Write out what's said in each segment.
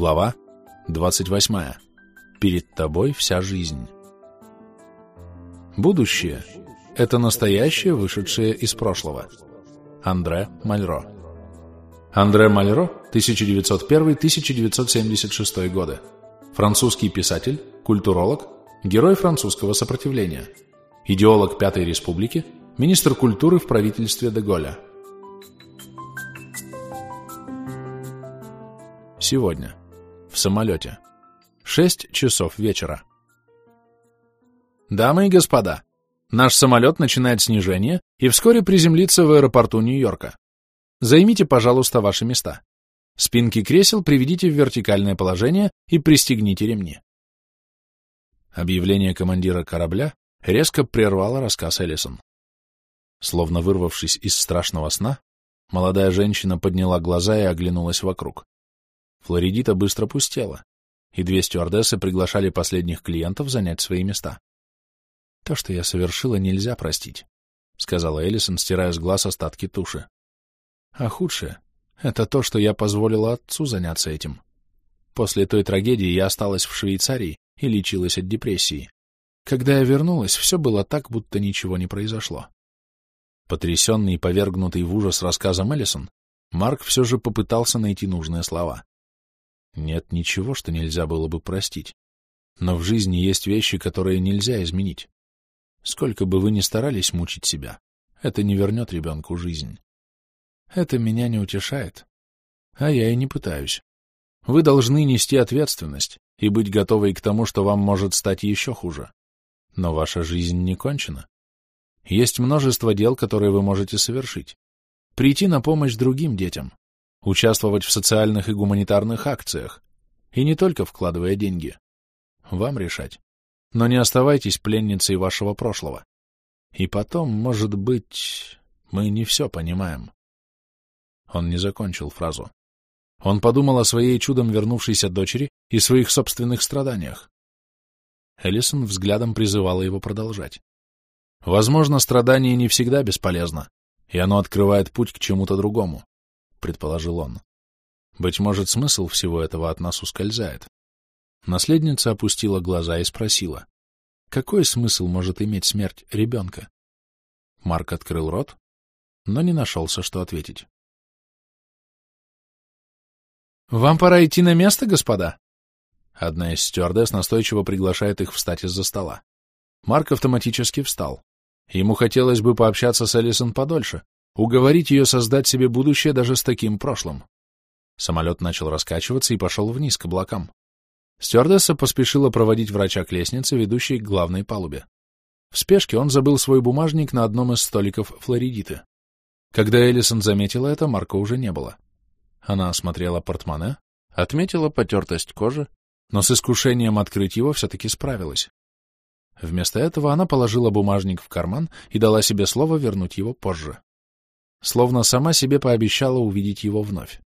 Глава 28. Перед тобой вся жизнь. Будущее — это настоящее, вышедшее из прошлого. Андре Мальро. Андре Мальро, 1901-1976 годы. Французский писатель, культуролог, герой французского сопротивления, идеолог Пятой Республики, министр культуры в правительстве Деголя. Сегодня. В самолете. Шесть часов вечера. Дамы и господа, наш самолет начинает снижение и вскоре приземлится в аэропорту Нью-Йорка. Займите, пожалуйста, ваши места. Спинки кресел приведите в вертикальное положение и пристегните ремни. Объявление командира корабля резко прервало рассказ Эллисон. Словно вырвавшись из страшного сна, молодая женщина подняла глаза и оглянулась вокруг. Флоридита быстро пустела, и две стюардессы приглашали последних клиентов занять свои места. «То, что я совершила, нельзя простить», — сказала Эллисон, стирая с глаз остатки туши. «А худшее — это то, что я позволила отцу заняться этим. После той трагедии я осталась в Швейцарии и лечилась от депрессии. Когда я вернулась, все было так, будто ничего не произошло». Потрясенный и повергнутый в ужас рассказом Эллисон, Марк все же попытался найти нужные слова. Нет ничего, что нельзя было бы простить. Но в жизни есть вещи, которые нельзя изменить. Сколько бы вы ни старались мучить себя, это не вернет ребенку жизнь. Это меня не утешает. А я и не пытаюсь. Вы должны нести ответственность и быть готовой к тому, что вам может стать еще хуже. Но ваша жизнь не кончена. Есть множество дел, которые вы можете совершить. Прийти на помощь другим детям, участвовать в социальных и гуманитарных акциях, и не только вкладывая деньги. Вам решать. Но не оставайтесь пленницей вашего прошлого. И потом, может быть, мы не все понимаем. Он не закончил фразу. Он подумал о своей чудом вернувшейся дочери и своих собственных страданиях. Эллисон взглядом призывала его продолжать. Возможно, страдание не всегда бесполезно, и оно открывает путь к чему-то другому. — предположил он. «Быть может, смысл всего этого от нас ускользает». Наследница опустила глаза и спросила. «Какой смысл может иметь смерть ребенка?» Марк открыл рот, но не нашелся, что ответить. «Вам пора идти на место, господа?» Одна из стюардесс настойчиво приглашает их встать из-за стола. Марк автоматически встал. Ему хотелось бы пообщаться с Элисон подольше, Уговорить ее создать себе будущее даже с таким прошлым. Самолет начал раскачиваться и пошел вниз к облакам. Стюардесса поспешила проводить врача к лестнице, ведущей к главной палубе. В спешке он забыл свой бумажник на одном из столиков Флоридиты. Когда Эллисон заметила это, Марка уже не было. Она осмотрела портмоне, отметила потертость кожи, но с искушением открыть его все-таки справилась. Вместо этого она положила бумажник в карман и дала себе слово вернуть его позже словно сама себе пообещала увидеть его вновь.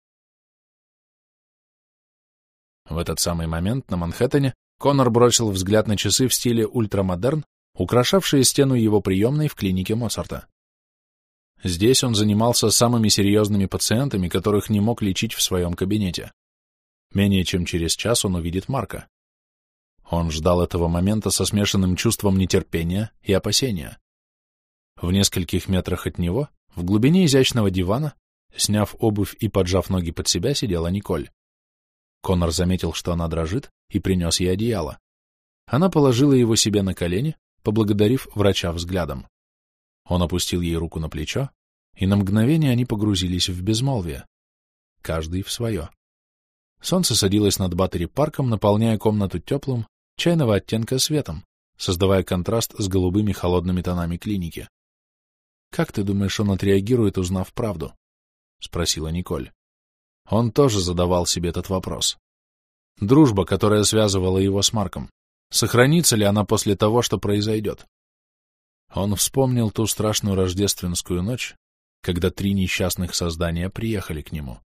В этот самый момент на Манхэттене Коннор бросил взгляд на часы в стиле ультрамодерн, украшавшие стену его приемной в клинике Моцарта. Здесь он занимался самыми серьезными пациентами, которых не мог лечить в своем кабинете. Менее чем через час он увидит Марка. Он ждал этого момента со смешанным чувством нетерпения и опасения. В нескольких метрах от него в глубине изящного дивана, сняв обувь и поджав ноги под себя, сидела Николь. Конор заметил, что она дрожит, и принес ей одеяло. Она положила его себе на колени, поблагодарив врача взглядом. Он опустил ей руку на плечо, и на мгновение они погрузились в безмолвие. Каждый в свое. Солнце садилось над Баттери-парком, наполняя комнату теплым, чайного оттенка светом, создавая контраст с голубыми холодными тонами клиники. «Как ты думаешь, он отреагирует, узнав правду?» — спросила Николь. Он тоже задавал себе этот вопрос. Дружба, которая связывала его с Марком, сохранится ли она после того, что произойдет? Он вспомнил ту страшную рождественскую ночь, когда три несчастных создания приехали к нему.